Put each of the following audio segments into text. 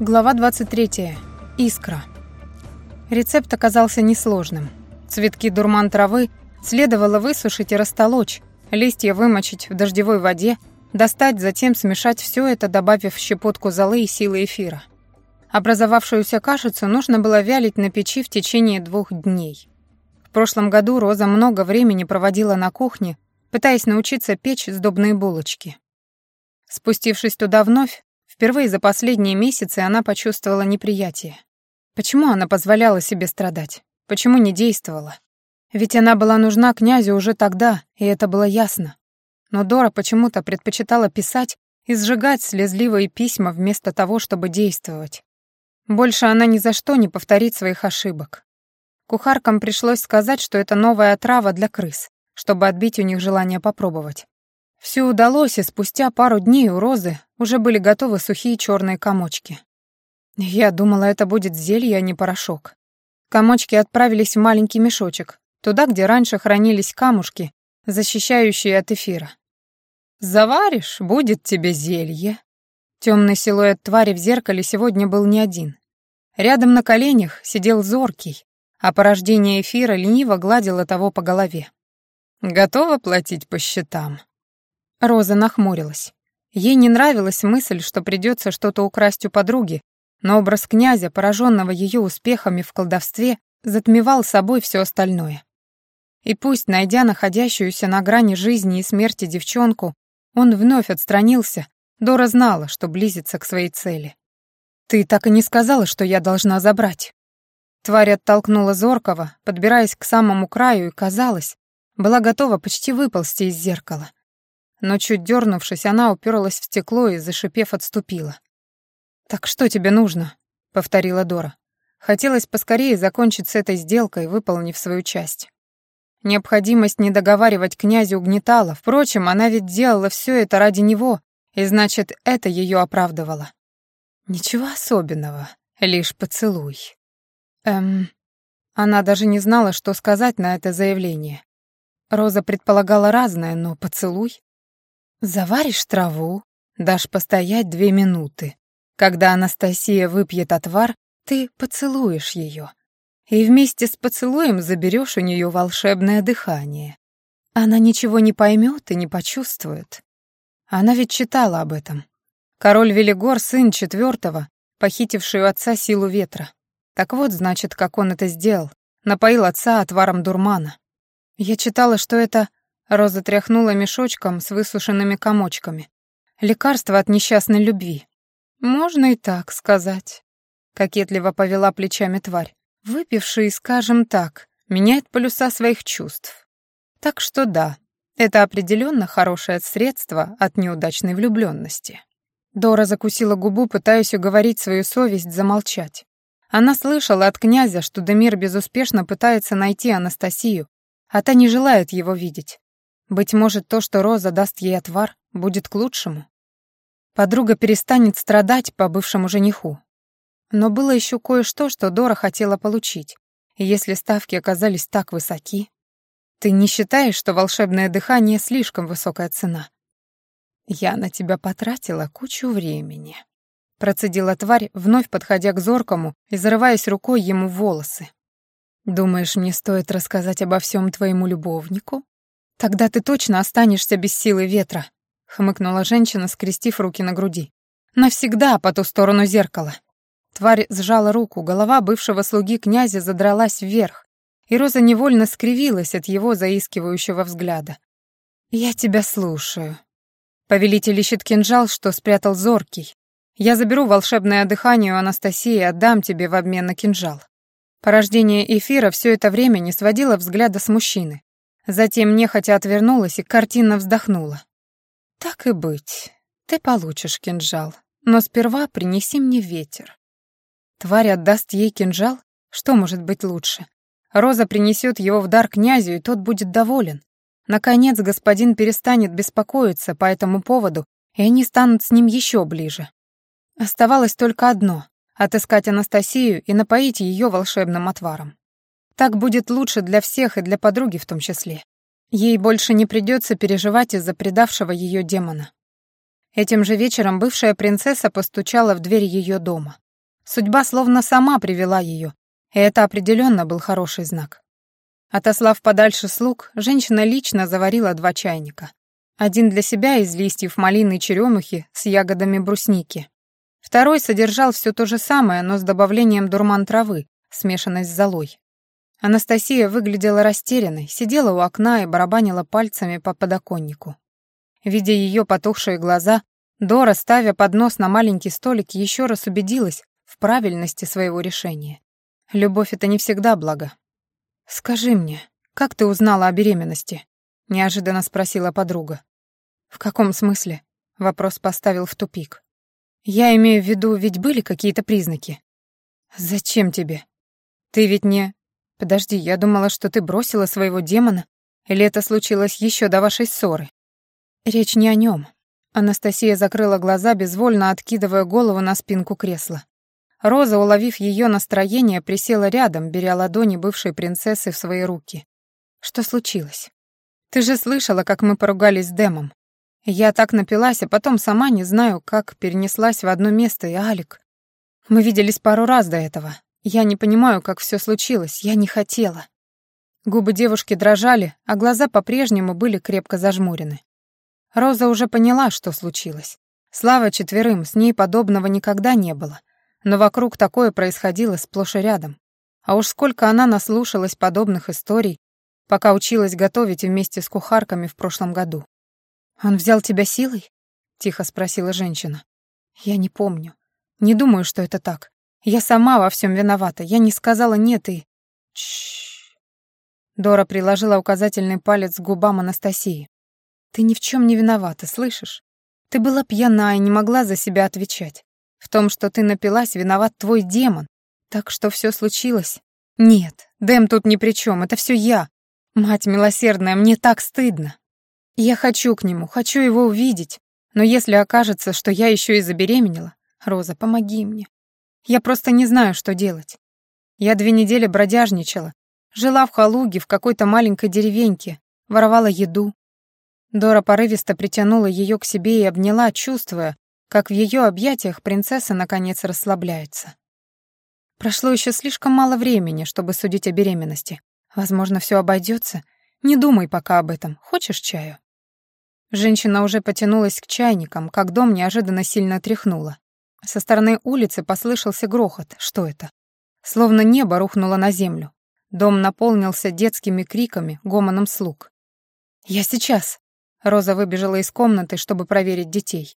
Глава 23. Искра. Рецепт оказался несложным. Цветки дурман травы следовало высушить и растолочь, листья вымочить в дождевой воде, достать, затем смешать все это, добавив щепотку золы и силы эфира. Образовавшуюся кашицу нужно было вялить на печи в течение двух дней. В прошлом году Роза много времени проводила на кухне, пытаясь научиться печь сдобные булочки. Спустившись туда вновь, Впервые за последние месяцы она почувствовала неприятие. Почему она позволяла себе страдать? Почему не действовала? Ведь она была нужна князю уже тогда, и это было ясно. Но Дора почему-то предпочитала писать и сжигать слезливые письма вместо того, чтобы действовать. Больше она ни за что не повторит своих ошибок. Кухаркам пришлось сказать, что это новая отрава для крыс, чтобы отбить у них желание попробовать. Все удалось, и спустя пару дней у Розы уже были готовы сухие черные комочки. Я думала, это будет зелье, а не порошок. Комочки отправились в маленький мешочек, туда, где раньше хранились камушки, защищающие от эфира. «Заваришь, будет тебе зелье». Темный силуэт твари в зеркале сегодня был не один. Рядом на коленях сидел зоркий, а порождение эфира лениво гладило того по голове. «Готова платить по счетам?» Роза нахмурилась. Ей не нравилась мысль, что придется что-то украсть у подруги, но образ князя, пораженного ее успехами в колдовстве, затмевал собой все остальное. И пусть, найдя находящуюся на грани жизни и смерти девчонку, он вновь отстранился, Дора знала, что близится к своей цели. «Ты так и не сказала, что я должна забрать». Тварь оттолкнула Зоркова, подбираясь к самому краю, и, казалось, была готова почти выползти из зеркала но чуть дернувшись, она уперлась в стекло и, зашипев, отступила. «Так что тебе нужно?» — повторила Дора. Хотелось поскорее закончить с этой сделкой, выполнив свою часть. Необходимость не договаривать князю угнетала, впрочем, она ведь делала все это ради него, и значит, это ее оправдывало. Ничего особенного, лишь поцелуй. Эм... Она даже не знала, что сказать на это заявление. Роза предполагала разное, но поцелуй? Заваришь траву, дашь постоять две минуты. Когда Анастасия выпьет отвар, ты поцелуешь ее. И вместе с поцелуем заберешь у нее волшебное дыхание. Она ничего не поймет и не почувствует. Она ведь читала об этом. Король Велигор — сын четвертого, похитивший у отца силу ветра. Так вот, значит, как он это сделал. Напоил отца отваром дурмана. Я читала, что это Роза тряхнула мешочком с высушенными комочками. Лекарство от несчастной любви. Можно и так сказать. Кокетливо повела плечами тварь. Выпивший, скажем так, меняет полюса своих чувств. Так что да, это определенно хорошее средство от неудачной влюбленности. Дора закусила губу, пытаясь уговорить свою совесть замолчать. Она слышала от князя, что Демир безуспешно пытается найти Анастасию, а та не желает его видеть. Быть может, то, что Роза даст ей отвар, будет к лучшему. Подруга перестанет страдать по бывшему жениху. Но было еще кое-что, что Дора хотела получить. И если ставки оказались так высоки... Ты не считаешь, что волшебное дыхание слишком высокая цена? Я на тебя потратила кучу времени. Процедила тварь, вновь подходя к зоркому и зарываясь рукой ему в волосы. Думаешь, мне стоит рассказать обо всем твоему любовнику? «Тогда ты точно останешься без силы ветра», — хмыкнула женщина, скрестив руки на груди. «Навсегда по ту сторону зеркала». Тварь сжала руку, голова бывшего слуги князя задралась вверх, и Роза невольно скривилась от его заискивающего взгляда. «Я тебя слушаю». Повелитель ищет кинжал, что спрятал зоркий. Я заберу волшебное дыхание у Анастасии и отдам тебе в обмен на кинжал. Порождение эфира все это время не сводило взгляда с мужчины, Затем нехотя отвернулась и картинно вздохнула. «Так и быть, ты получишь кинжал, но сперва принеси мне ветер». Тварь отдаст ей кинжал? Что может быть лучше? Роза принесет его в дар князю, и тот будет доволен. Наконец господин перестанет беспокоиться по этому поводу, и они станут с ним еще ближе. Оставалось только одно — отыскать Анастасию и напоить ее волшебным отваром. Так будет лучше для всех и для подруги в том числе. Ей больше не придется переживать из-за предавшего ее демона. Этим же вечером бывшая принцесса постучала в дверь ее дома. Судьба словно сама привела ее, и это определенно был хороший знак. Отослав подальше слуг, женщина лично заварила два чайника. Один для себя из листьев малины и черемухи с ягодами брусники. Второй содержал все то же самое, но с добавлением дурман травы, смешанной с золой. Анастасия выглядела растерянной, сидела у окна и барабанила пальцами по подоконнику. Видя ее потухшие глаза, Дора, ставя поднос на маленький столик, еще раз убедилась в правильности своего решения. Любовь — это не всегда благо. «Скажи мне, как ты узнала о беременности?» — неожиданно спросила подруга. «В каком смысле?» — вопрос поставил в тупик. «Я имею в виду, ведь были какие-то признаки». «Зачем тебе? Ты ведь не...» «Подожди, я думала, что ты бросила своего демона, или это случилось еще до вашей ссоры?» «Речь не о нем. Анастасия закрыла глаза, безвольно откидывая голову на спинку кресла. Роза, уловив ее настроение, присела рядом, беря ладони бывшей принцессы в свои руки. «Что случилось? Ты же слышала, как мы поругались с Дэмом. Я так напилась, а потом сама не знаю, как перенеслась в одно место, и Алик. Мы виделись пару раз до этого. Я не понимаю, как все случилось, я не хотела». Губы девушки дрожали, а глаза по-прежнему были крепко зажмурены. Роза уже поняла, что случилось. Слава четверым, с ней подобного никогда не было. Но вокруг такое происходило сплошь и рядом. А уж сколько она наслушалась подобных историй, пока училась готовить вместе с кухарками в прошлом году. «Он взял тебя силой?» — тихо спросила женщина. «Я не помню. Не думаю, что это так. Я сама во всем виновата. Я не сказала «нет» и...» Чш. Дора приложила указательный палец к губам Анастасии. Ты ни в чем не виновата, слышишь? Ты была пьяна и не могла за себя отвечать. В том, что ты напилась, виноват твой демон. Так что все случилось. Нет, Дэм тут ни при чем, это все я. Мать милосердная, мне так стыдно. Я хочу к нему, хочу его увидеть. Но если окажется, что я еще и забеременела, Роза, помоги мне. Я просто не знаю, что делать. Я две недели бродяжничала, жила в Халуге в какой-то маленькой деревеньке, воровала еду, Дора порывисто притянула ее к себе и обняла, чувствуя, как в ее объятиях принцесса наконец расслабляется. Прошло еще слишком мало времени, чтобы судить о беременности. Возможно, все обойдется. Не думай пока об этом. Хочешь чаю? Женщина уже потянулась к чайникам, как дом неожиданно сильно тряхнуло. Со стороны улицы послышался грохот. Что это? Словно небо рухнуло на землю. Дом наполнился детскими криками, гомоном слуг. «Я сейчас!» Роза выбежала из комнаты, чтобы проверить детей.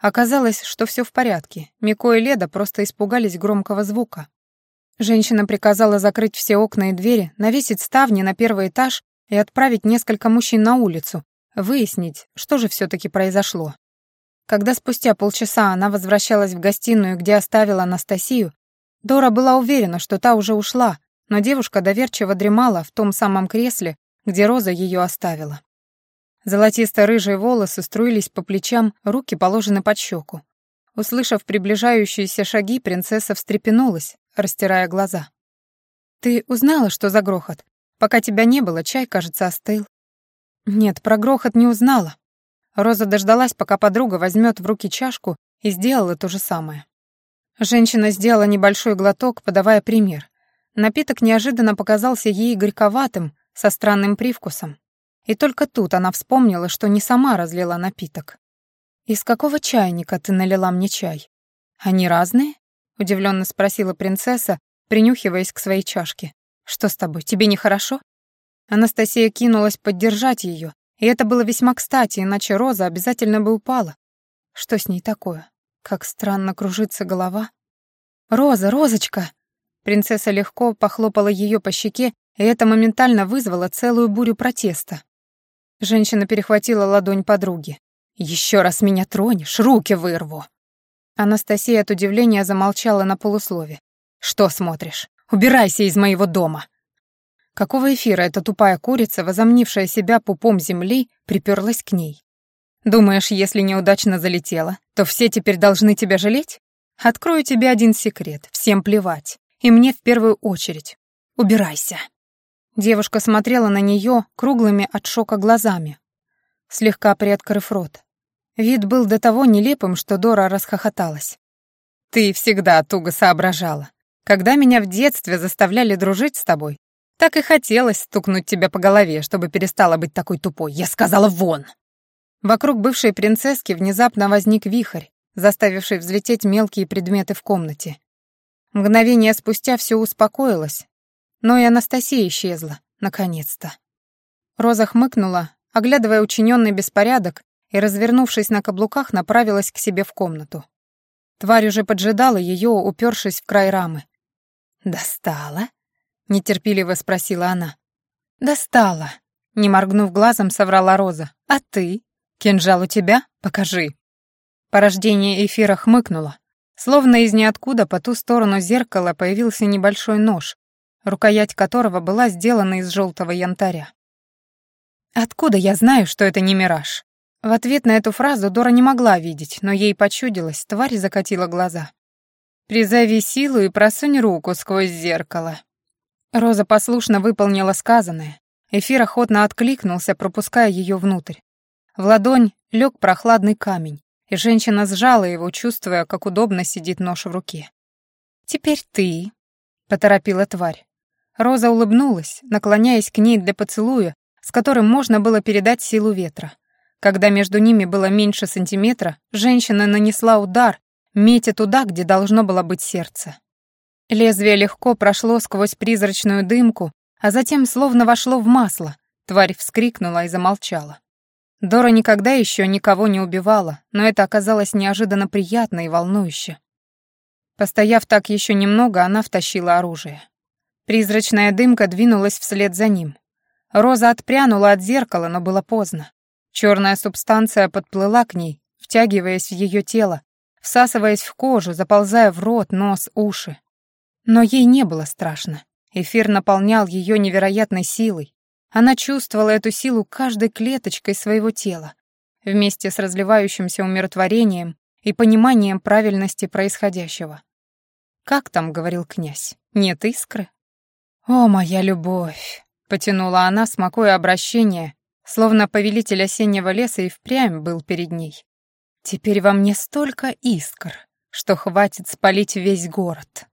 Оказалось, что все в порядке. Мико и Леда просто испугались громкого звука. Женщина приказала закрыть все окна и двери, навесить ставни на первый этаж и отправить несколько мужчин на улицу, выяснить, что же все таки произошло. Когда спустя полчаса она возвращалась в гостиную, где оставила Анастасию, Дора была уверена, что та уже ушла, но девушка доверчиво дремала в том самом кресле, где Роза ее оставила. Золотисто-рыжие волосы струились по плечам, руки положены под щеку. Услышав приближающиеся шаги, принцесса встрепенулась, растирая глаза. «Ты узнала, что за грохот? Пока тебя не было, чай, кажется, остыл». «Нет, про грохот не узнала». Роза дождалась, пока подруга возьмет в руки чашку, и сделала то же самое. Женщина сделала небольшой глоток, подавая пример. Напиток неожиданно показался ей горьковатым, со странным привкусом. И только тут она вспомнила, что не сама разлила напиток. «Из какого чайника ты налила мне чай? Они разные?» — удивленно спросила принцесса, принюхиваясь к своей чашке. «Что с тобой, тебе нехорошо?» Анастасия кинулась поддержать ее, и это было весьма кстати, иначе Роза обязательно бы упала. Что с ней такое? Как странно кружится голова. «Роза, Розочка!» Принцесса легко похлопала ее по щеке, и это моментально вызвало целую бурю протеста. Женщина перехватила ладонь подруги. «Еще раз меня тронешь, руки вырву!» Анастасия от удивления замолчала на полуслове. «Что смотришь? Убирайся из моего дома!» Какого эфира эта тупая курица, возомнившая себя пупом земли, приперлась к ней? Думаешь, если неудачно залетела, то все теперь должны тебя жалеть? Открою тебе один секрет, всем плевать. И мне в первую очередь. Убирайся. Девушка смотрела на нее круглыми от шока глазами, слегка приоткрыв рот. Вид был до того нелепым, что Дора расхохоталась. Ты всегда туго соображала. Когда меня в детстве заставляли дружить с тобой, так и хотелось стукнуть тебя по голове, чтобы перестала быть такой тупой. Я сказала «вон!» Вокруг бывшей принцесски внезапно возник вихрь, заставивший взлететь мелкие предметы в комнате. Мгновение спустя все успокоилось, но и Анастасия исчезла, наконец-то. Роза хмыкнула, оглядывая учиненный беспорядок, и, развернувшись на каблуках, направилась к себе в комнату. Тварь уже поджидала ее, упершись в край рамы. «Достала?» — нетерпеливо спросила она. «Достала», — не моргнув глазом, соврала Роза. «А ты? Кинжал у тебя? Покажи». Порождение эфира хмыкнуло. Словно из ниоткуда по ту сторону зеркала появился небольшой нож, рукоять которого была сделана из желтого янтаря. «Откуда я знаю, что это не мираж?» В ответ на эту фразу Дора не могла видеть, но ей почудилось, тварь закатила глаза. «Призови силу и просунь руку сквозь зеркало». Роза послушно выполнила сказанное. Эфир охотно откликнулся, пропуская ее внутрь. В ладонь лег прохладный камень, и женщина сжала его, чувствуя, как удобно сидит нож в руке. «Теперь ты», — поторопила тварь. Роза улыбнулась, наклоняясь к ней для поцелуя, с которым можно было передать силу ветра. Когда между ними было меньше сантиметра, женщина нанесла удар, метя туда, где должно было быть сердце. Лезвие легко прошло сквозь призрачную дымку, а затем словно вошло в масло. Тварь вскрикнула и замолчала. Дора никогда еще никого не убивала, но это оказалось неожиданно приятно и волнующе. Постояв так еще немного, она втащила оружие. Призрачная дымка двинулась вслед за ним. Роза отпрянула от зеркала, но было поздно. Черная субстанция подплыла к ней, втягиваясь в ее тело, всасываясь в кожу, заползая в рот, нос, уши. Но ей не было страшно. Эфир наполнял ее невероятной силой. Она чувствовала эту силу каждой клеточкой своего тела, вместе с разливающимся умиротворением и пониманием правильности происходящего. «Как там?» — говорил князь. «Нет искры?» «О, моя любовь!» — потянула она, смакуя обращение, Словно повелитель осеннего леса и впрямь был перед ней. Теперь во мне столько искр, что хватит спалить весь город.